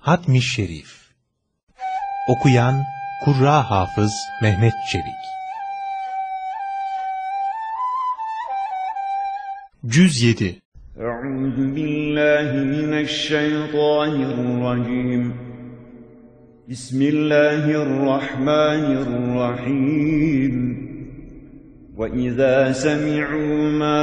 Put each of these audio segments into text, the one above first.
Hatmi Şerif. Okuyan Kurra Hafız Mehmet Çelik. Cüz 7 أعوذ بالله من الشيطان الرجيم بسم الله الرحمن الرحيم وإذا سمعوا ما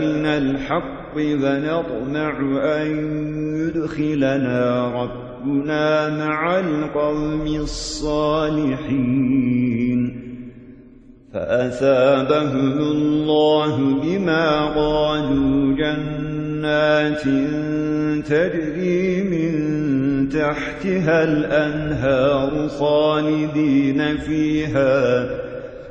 من الحق ونطمع أن يدخلنا ربنا مع القوم الصالحين. فأثابهم الله بما قالوا جنات تجري من تحتها الأنهار خالدين فيها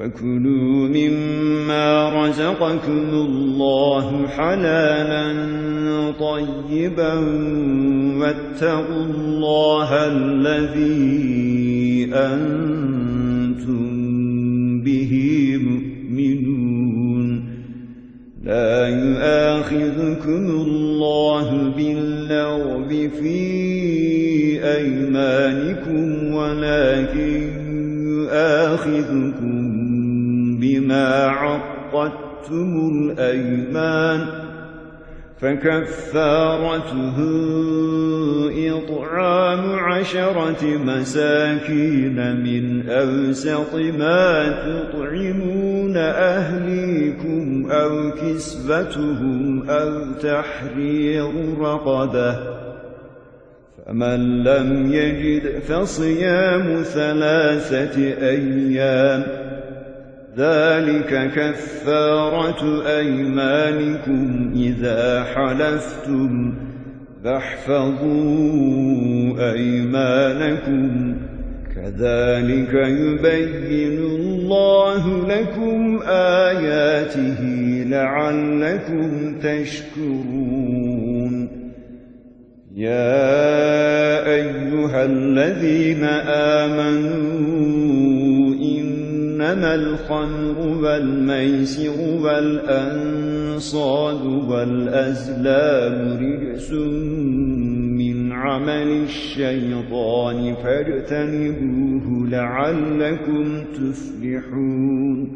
وكلوا مما رزقكم الله حلالا طيبا واتقوا الله الذي أنتم به مؤمنون. لا يؤاخذكم الله باللغو في أيمانكم ولكن يؤاخذكم بما عقدتم الأيمان فكفارته إطعام عشرة مساكين من أوسط ما تطعمون أهليكم أو كسبتهم أو تحرير رقبة فمن لم يجد فصيام ثلاثة أيام ذلك كفارة أيمانكم إذا حلفتم فاحفظوا أيمانكم. كذلك يبين الله لكم آياته لعلكم تشكرون. يا أيها الذين آمنوا إنما الخمر والميسر والأنصاد والأزلام رجس من عمل الشيطان فاجتنبوه لعلكم تفلحون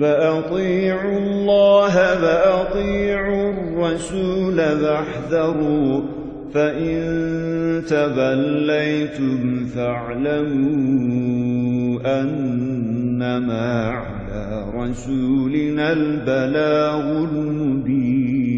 وأطيعوا الله وأطيعوا الرسول واحذروا فإن تبليتم فاعلموا أنما على رسولنا البلاغ المبين.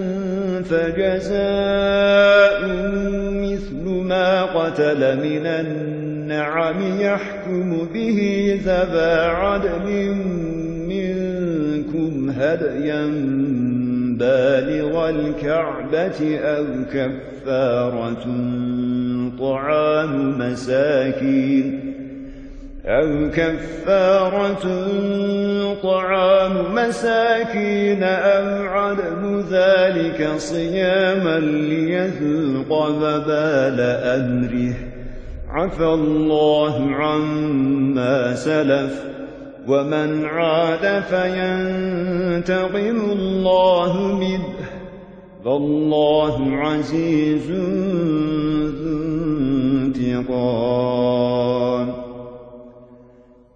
فجزاء مثل ما قتل من النعم يحكم به ذبا عدل منكم هديا بالغ الكعبة أو كفارة طعام مساكين أو كفارة طعام مساكين أو عدم ذلك صياما ليذوق وبال أمره عفى الله عما سلف ومن عاد فينتقم الله منه فالله عزيز ذو انتقام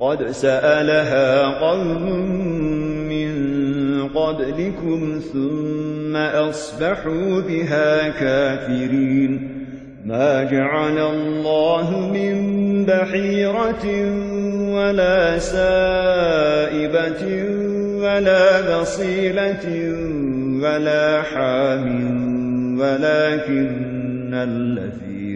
قد سألها قوم من قبلكم ثم أصبحوا بها كافرين. ما جعل الله من بحيرة ولا سائبة ولا بصيلة ولا حام ولكن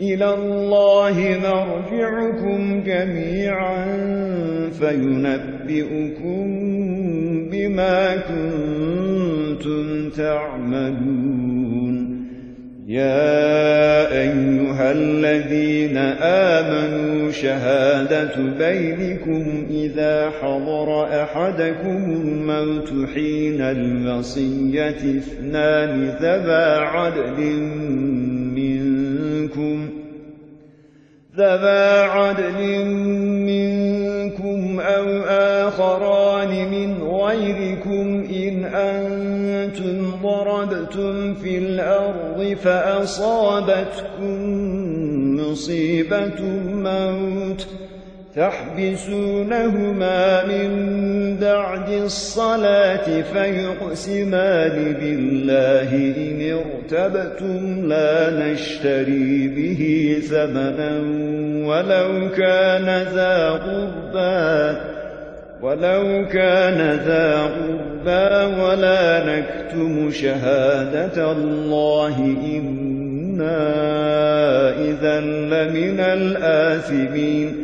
إلى الله مرجعكم جميعا فينبئكم بما كنتم تعملون. يا أيها الذين آمنوا شهادة بينكم إذا حضر أحدكم الموت حين الوصية اثنان ذبا عدل منكم ذبا عدل منكم أو آخران من غيركم إن أنتم ضربتم في الأرض فأصابتكم مصيبة الموت تحبسونهما من بعد الصلاة فيقسمان بالله إن ارتبتم لا نشتري به ثمنا ولو كان ذا قربا ولو كان ذا قربا ولا نكتم شهادة الله إنا إذا لمن الآثمين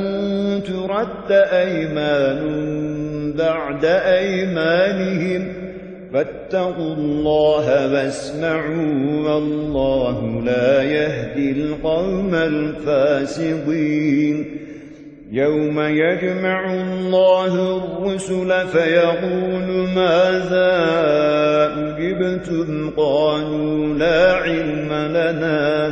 ترد أيمان بعد أيمانهم. فاتقوا الله واسمعوا والله لا يهدي القوم الفاسقين. يوم يجمع الله الرسل فيقول ماذا أجبتم؟ قالوا لا علم لنا.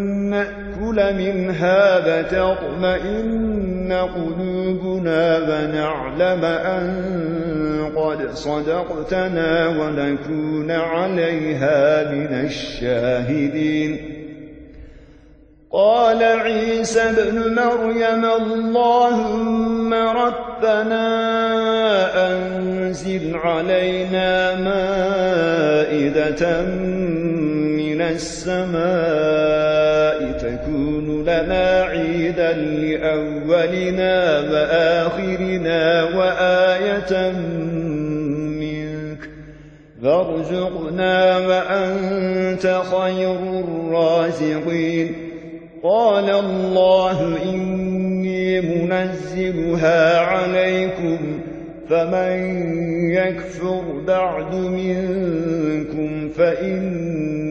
نأكل منها فتطمئن قلوبنا ونعلم أن قد صدقتنا ونكون عليها من الشاهدين. قال عيسى ابن مريم اللهم ربنا أنزل علينا مائدة السماء تكون لنا عيدا لأولنا وآخرنا وآية منك. فارزقنا وأنت خير الرازقين. قال الله إني منزلها عليكم فمن يكفر بعد منكم فإني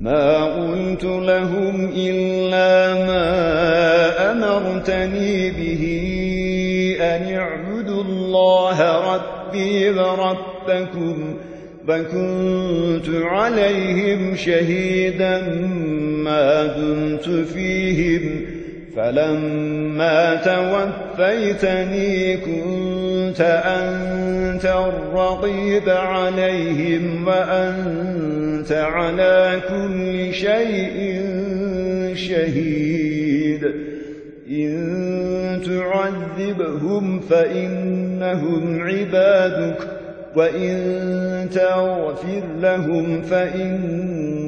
ما قلت لهم إلا ما أمرتني به أن اعبدوا الله ربي وربكم فكنت عليهم شهيدا ما دمت فيهم فلما توفيتني كنت أنت الرقيب عليهم وأنت على كل شيء شهيد. إن تعذبهم فإنهم عبادك وإن تغفر لهم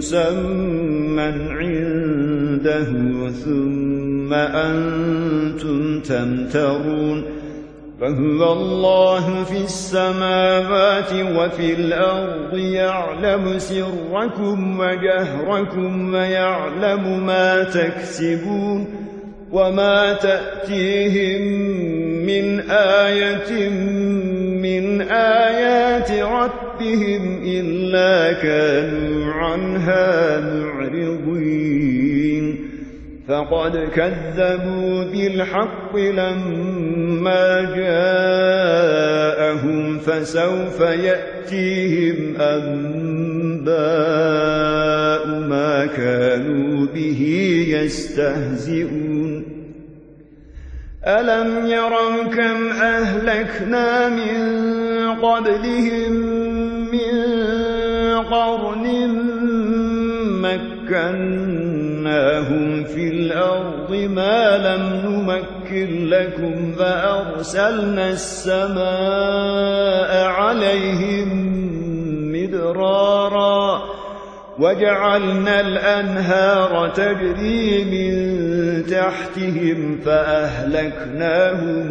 مسمى عنده ثم أنتم تمترون فهو الله في السماوات وفي الأرض يعلم سركم وجهركم ويعلم ما تكسبون وما تأتيهم من آية من آيات ربهم إلا كانوا عنها معرضين. فقد كذبوا بالحق لما جاءهم فسوف يأتيهم أنباء ما كانوا به يستهزئون. ألم يروا كم أهلكنا من قبلهم من قرن مكناهم في الأرض ما لم نمكن لكم فأرسلنا السماء عليهم مدرارا وجعلنا الأنهار تجري من تحتهم فأهلكناهم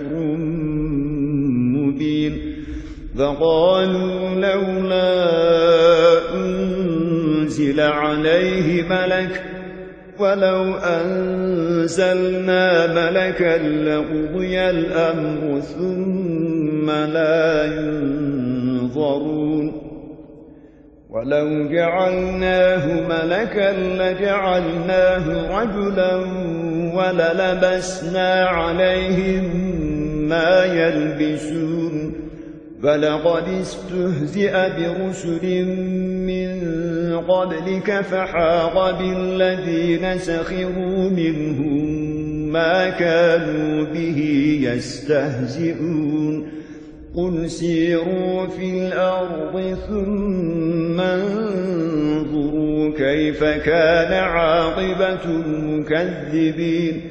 مبين فقالوا لولا أنزل عليه ملك ولو أنزلنا ملكا لقضي الأمر ثم لا ينظرون ولو جعلناه ملكا لجعلناه رجلا وللبسنا عليهم ما يلبسون فلقد استهزئ برسل من قبلك فحاق بالذين سخروا منهم ما كانوا به يستهزئون. قل سيروا في الأرض ثم انظروا كيف كان عاقبة المكذبين.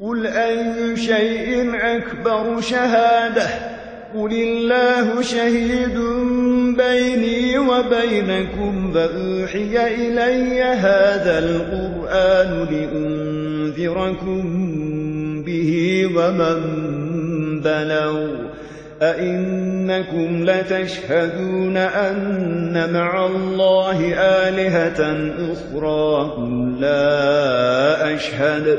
قل أي شيء أكبر شهادة قل الله شهيد بيني وبينكم فأوحي إلي هذا القرآن لأنذركم به ومن بلغ أئنكم لتشهدون أن مع الله آلهة أخرى لا أشهد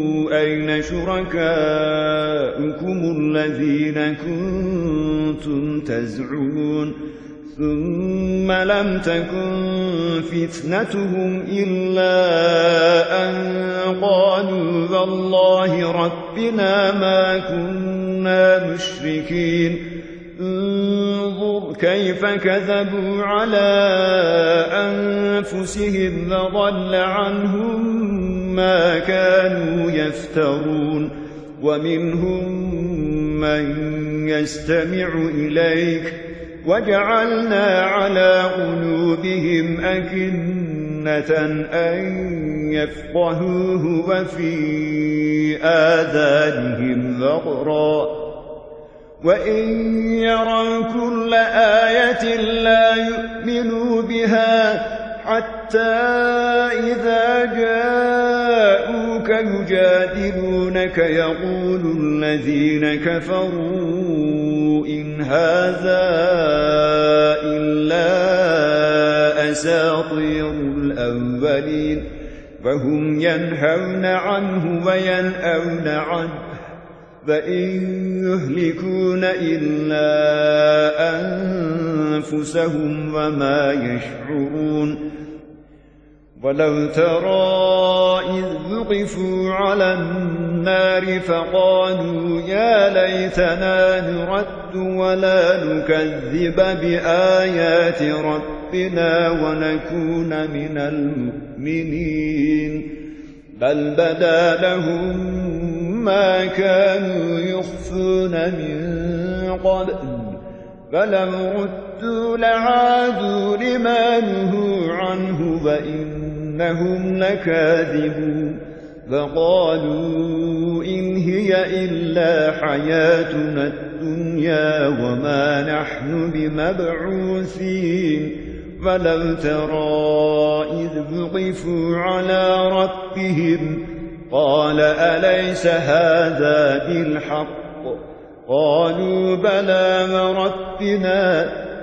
أين شركاؤكم الذين كنتم تزعمون ثم لم تكن فتنتهم إلا أن قالوا والله ربنا ما كنا مشركين. انظر كيف كذبوا على أنفسهم وضل عنهم ما كانوا يفترون ومنهم من يستمع إليك وجعلنا على قلوبهم أكنة أن يفقهوه وفي آذانهم ذغرا وإن يروا كل آية لا يؤمنوا بها حتى إذا جاءوك يجادلونك يقول الذين كفروا إن هذا إلا أساطير الأولين فهم ينهون عنه وينأون عنه فإن يهلكون إلا أنفسهم وما يشعرون ولو ترى إذ وقفوا على النار فقالوا يا ليتنا نرد ولا نكذب بآيات ربنا ونكون من المؤمنين. بل بدا لهم ما كانوا يخفون من قبل. فلم ردوا لعادوا لما نهوا عنه وإنهم لكاذبون فقالوا إن هي إلا حياتنا الدنيا وما نحن بمبعوثين فلو ترى إذ وقفوا على ربهم قال أليس هذا بالحق قالوا بلى وربنا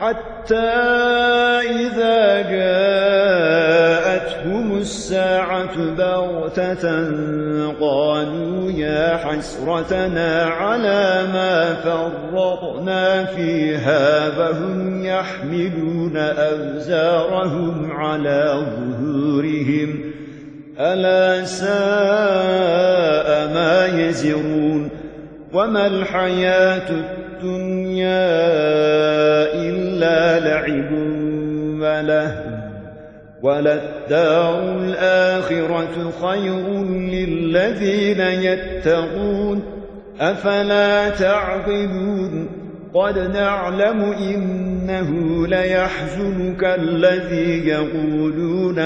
حتى إذا جاءتهم الساعة بغتة قالوا يا حسرتنا على ما فرطنا فيها فهم يحملون أوزارهم على ظهورهم ألا ساء ما يزرون وما الحياة الدنيا إلا لعب وله وللدار الآخرة خير للذين يتقون أفلا تعقلون قد نعلم إنه ليحزنك الذي يقولون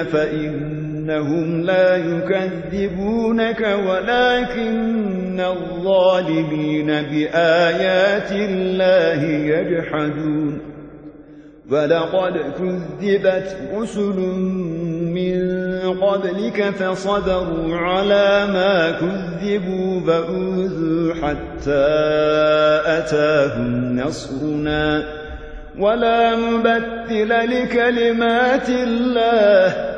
فإنهم لا يكذبونك ولكن الظالمين بآيات الله يجحدون. ولقد كذبت رسل من قبلك فصبروا على ما كذبوا فأوذوا حتى أتاهم نصرنا. ولا مبتل لكلمات الله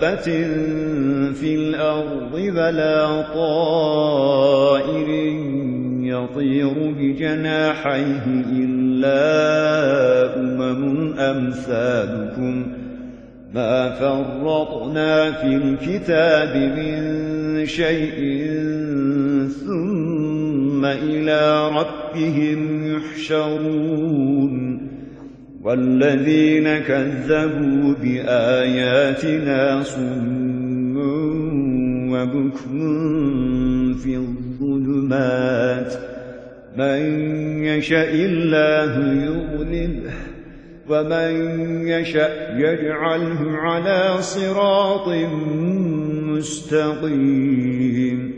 دابة في الأرض بلا طائر يطير بجناحيه إلا أمم أمثالكم ما فرطنا في الكتاب من شيء ثم إلى ربهم يحشرون والذين كذبوا بآياتنا صم وبكم في الظلمات. من يشاء الله يضلله ومن يشاء يجعله على صراط مستقيم.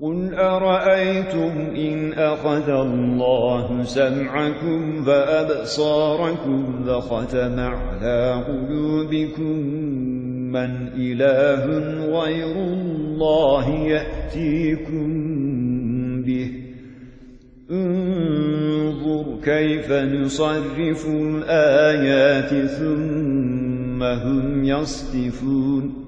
قل أرأيتم إن أخذ الله سمعكم فأبصاركم وختم على قلوبكم من إله غير الله يأتيكم به انظر كيف نصرف الآيات ثم هم يصدفون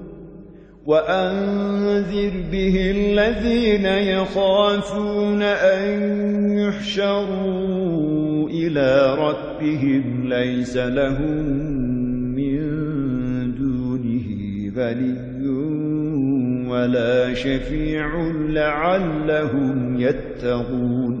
وأنذر به الذين يخافون أن يحشروا إلى ربهم ليس لهم من دونه ولي ولا شفيع لعلهم يتقون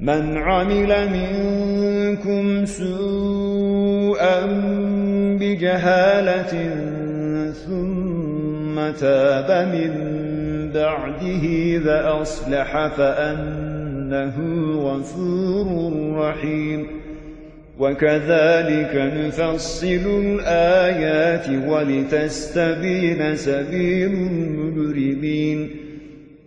من عمل منكم سوءا بجهالة ثم تاب من بعده فأصلح فأنه غفور رحيم. وكذلك نفصل الآيات ولتستبين سبيل المجرمين.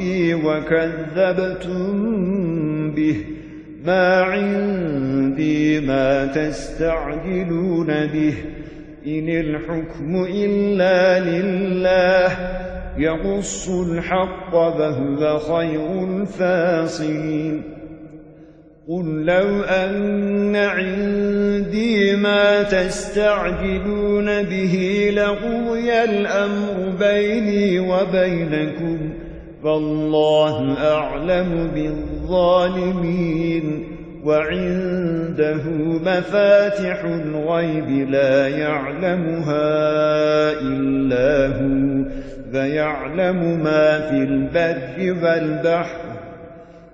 ربي وكذبتم به. ما عندي ما تستعجلون به. إن الحكم إلا لله. يقص الحق فهو خير الفاصلين. قل لو أن عندي ما تستعجلون به لقضي الأمر بيني وبينكم. فالله أعلم بالظالمين وعنده مفاتح الغيب لا يعلمها إلا هو فيعلم ما في البر والبحر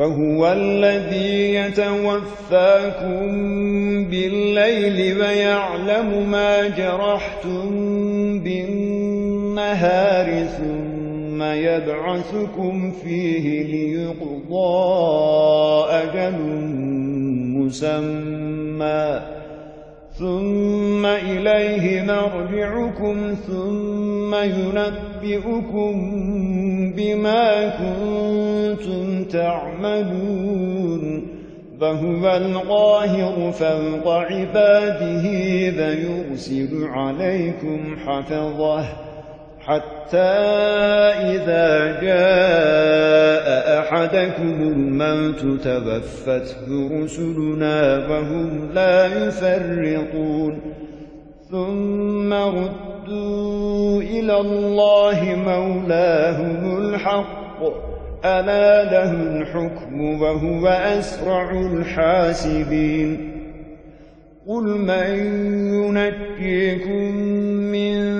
وهو الذي يتوفاكم بالليل ويعلم ما جرحتم بالنهار ثم يبعثكم فيه ليقضى أجل مسمى. ثم إليه مرجعكم ثم ينبئكم بما كنتم تعملون فهو القاهر فوق عباده فيرسل عليكم حفظه حتى إذا جاء أحدكم الموت توفته رسلنا وهم لا يفرطون. ثم ردوا إلى الله مولاهم الحق. ألا له الحكم وهو أسرع الحاسبين. قل من ينجيكم من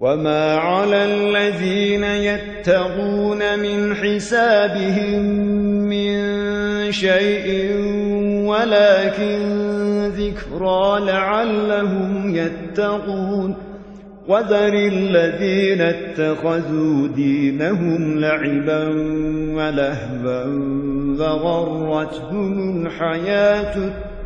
وما على الذين يتقون من حسابهم من شيء ولكن ذكرى لعلهم يتقون وذر الذين اتخذوا دينهم لعبا ولهبا وغرتهم الحياة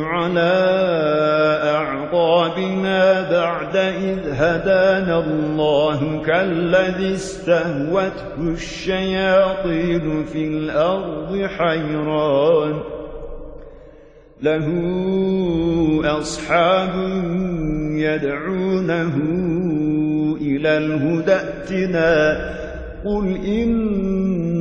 على أعقابنا بعد إذ هدانا الله كالذي استهوته الشياطين في الأرض حيران. له أصحاب يدعونه إلى الهدى ائتنا. قل إن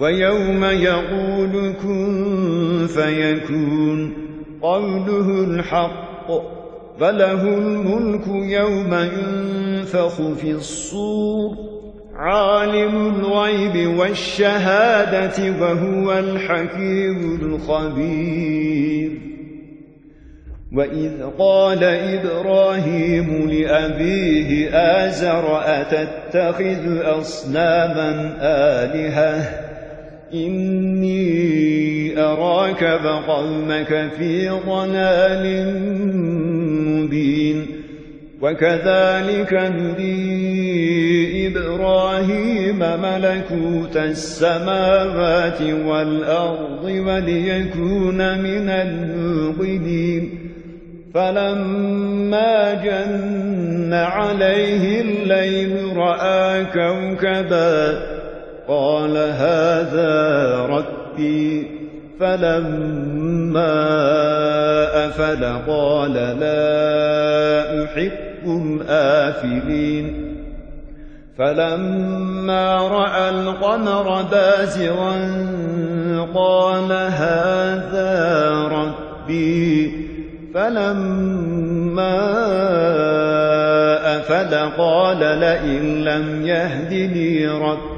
ويوم يقول كن فيكون قوله الحق فله الملك يوم ينفخ في الصور عالم الغيب والشهادة وهو الحكيم الخبير. وإذ قال إبراهيم لأبيه آزر أتتخذ أصناما آلهة؟ إني أراك فقومك في ضلال مبين. وكذلك نري إبراهيم ملكوت السماوات والأرض وليكون من الموقنين. فلما جن عليه الليل رأى كوكبا قال هذا ربي. فلما أفل قال لا أحب الآفلين فلما رأى القمر بازغا قال هذا ربي. فلما أفل قال لئن لم يهدني ربي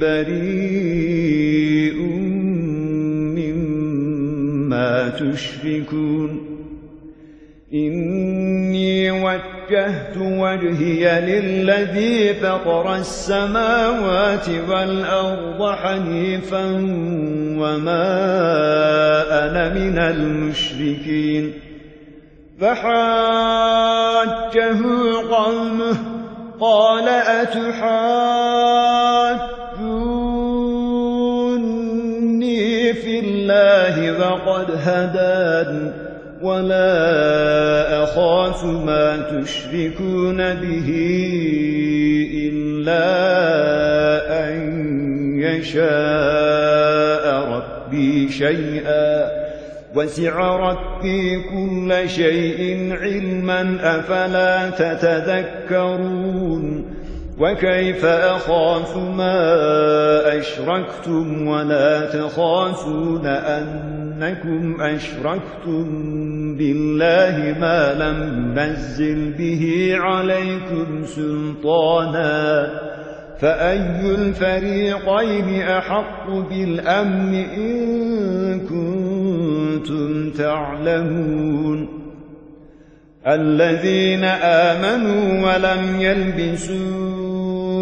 بريء مما تشركون. إني وجهت وجهي للذي فطر السماوات والأرض حنيفا وما أنا من المشركين. فحاجه قومه قال أتحاجوني في الله وقد هدان ولا أخاف ما تشركون به إلا أن يشاء ربي شيئا وسع ربي كل شيء علما أفلا تتذكرون وكيف أخاف ما أشركتم ولا تخافون أنكم أشركتم بالله ما لم نزل به عليكم سلطانا فأي الفريقين أحق بالأمن إن كنتم تعلمون الذين آمنوا ولم يلبسوا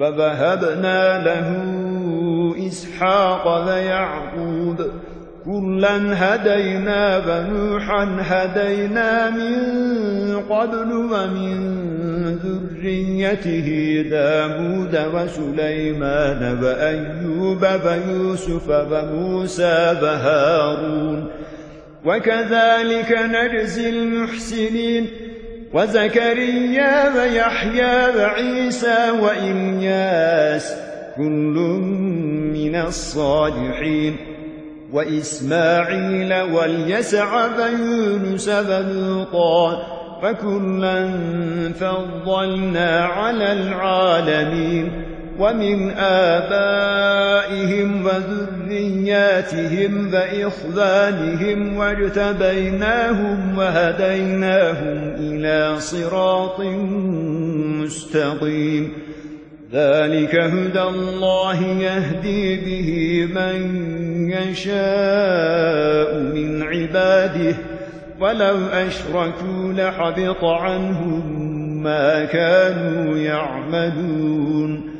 فذهبنا له إسحاق ويعقوب كلا هدينا ونوحا هدينا من قبل ومن ذريته داود وسليمان وأيوب ويوسف وموسى وهارون وكذلك نجزي المحسنين وزكريا ويحيى وعيسى وإلياس كل من الصالحين وإسماعيل واليسع ويونس ولوطا فكلا فضلنا على العالمين ومن آبائهم وذرياتهم وإخوانهم واجتبيناهم وهديناهم إلى صراط مستقيم. ذلك هدى الله يهدي به من يشاء من عباده. ولو أشركوا لحبط عنهم ما كانوا يعملون.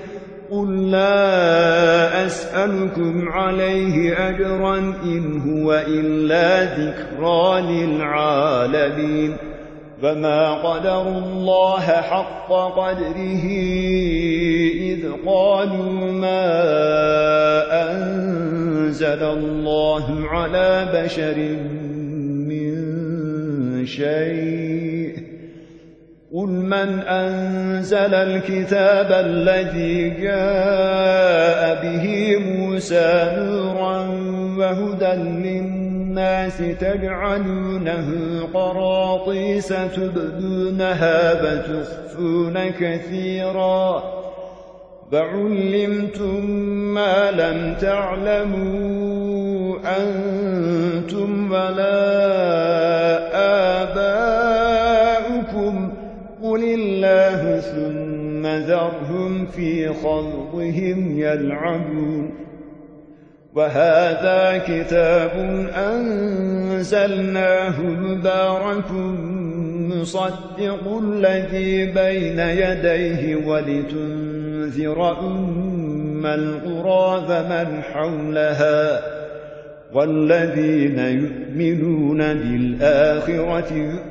قل لا أسألكم عليه أجرا إن هو إلا ذكرى للعالمين فما قدر الله حق قدره إذ قالوا ما أنزل الله على بشر من شيء قل من أنزل الكتاب الذي جاء به موسى نورا وهدى للناس تجعلونه قراطيس تبدونها فتخفون كثيرا فعلمتم ما لم تعلموا أنتم ولا ثم ذرهم في خلقهم يلعبون. وهذا كتاب أنزلناه مبارك مصدق الذي بين يديه ولتنذر أم القرى فمن حولها والذين يؤمنون بالآخرة يؤمنون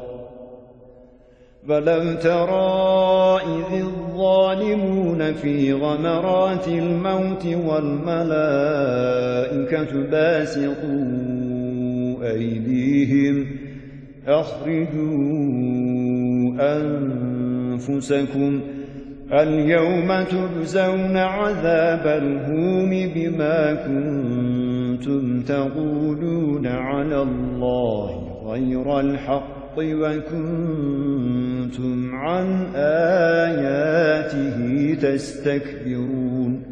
فلو ترى إذ الظالمون في غمرات الموت والملائكة باسقوا أيديهم أخرجوا أنفسكم اليوم تجزون عذاب الهوم بما كنتم تقولون على الله غير الحق وكنتم عن آياته تستكبرون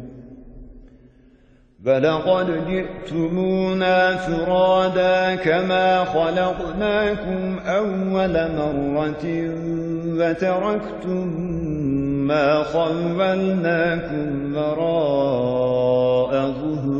فلقد جئتمونا فرادا كما خلقناكم أول مرة وتركتم ما خولناكم وراء ظهوركم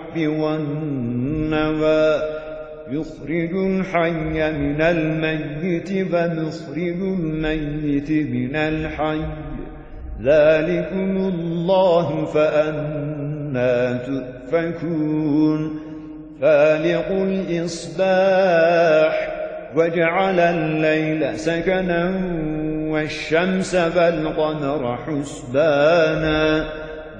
الحب والنوى يخرج الحي من الميت فنخرج الميت من الحي. ذلكم الله فأنا تؤفكون. فالق الإصباح وجعل الليل سكنا والشمس فالقمر حسبانا.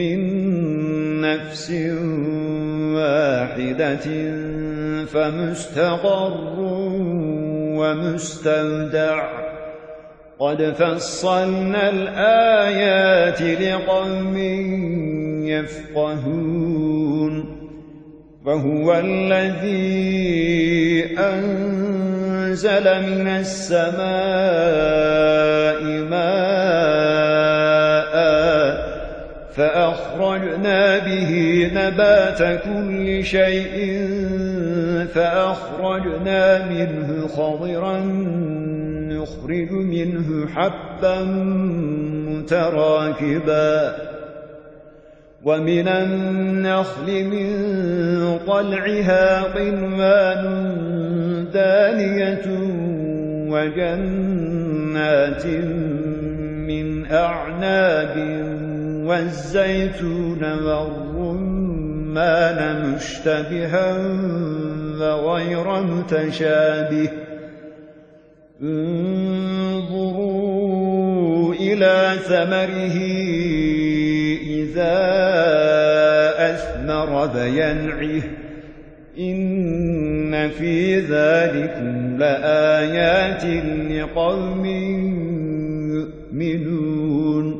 من نفس واحدة فمستقر ومستودع. قد فصلنا الآيات لقوم يفقهون. فهو الذي أنزل من السماء ماء فأخرجنا به نبات كل شيء فأخرجنا منه خضرا نخرج منه حبا متراكبا ومن النخل من طلعها قنوان دانية وجنات من أعناب والزيتون والرمان مشتبها وغير متشابه. انظروا إلى ثمره إذا أثمر بينعه. إن في ذلكم لآيات لقوم يؤمنون.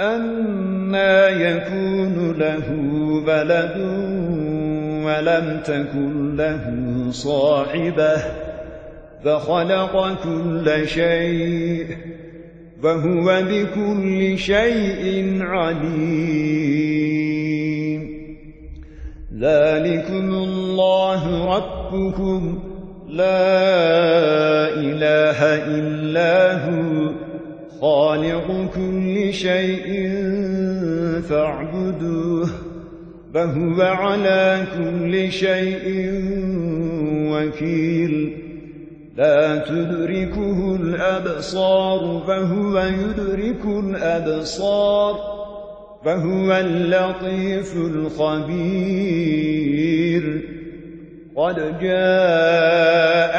أما يكون له بلد ولم تكن له صاحبة فخلق كل شيء فهو بكل شيء عليم ذلكم الله ربكم لا إله إلا هو خالق كل شيء فاعبدوه فهو على كل شيء وكيل. لا تدركه الأبصار فهو يدرك الأبصار فهو اللطيف الخبير. قد جاءكم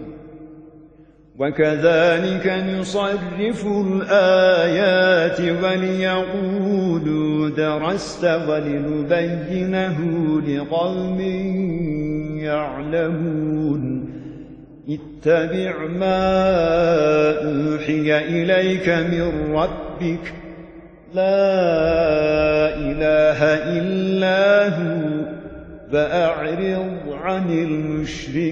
وكذلك نصرف الآيات وليقولوا درست ولنبينه لقوم يعلمون. اتبع ما أوحي إليك من ربك. لا إله إلا هو فأعرض عن المشركين.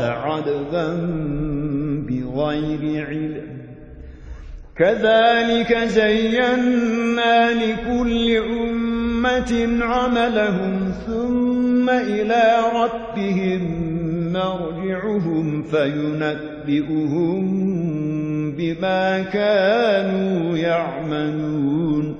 عدبا بغير علم. كذلك زينا لكل أمة عملهم ثم إلى ربهم مرجعهم فينبئهم بما كانوا يعملون.